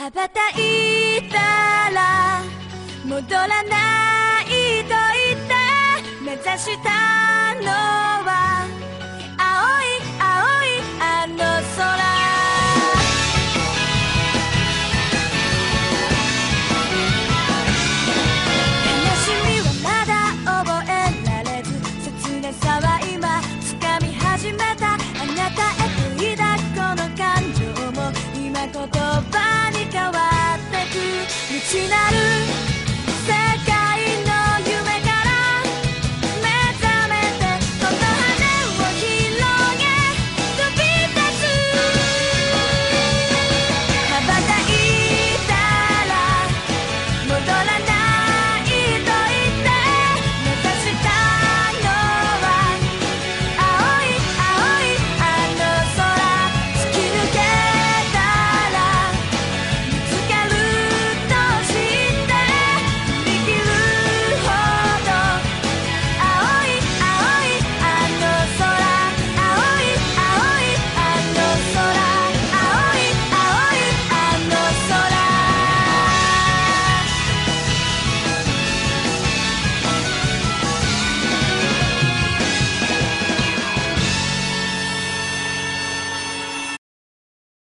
羽ばたいたら戻らないと言って目指したのは内なる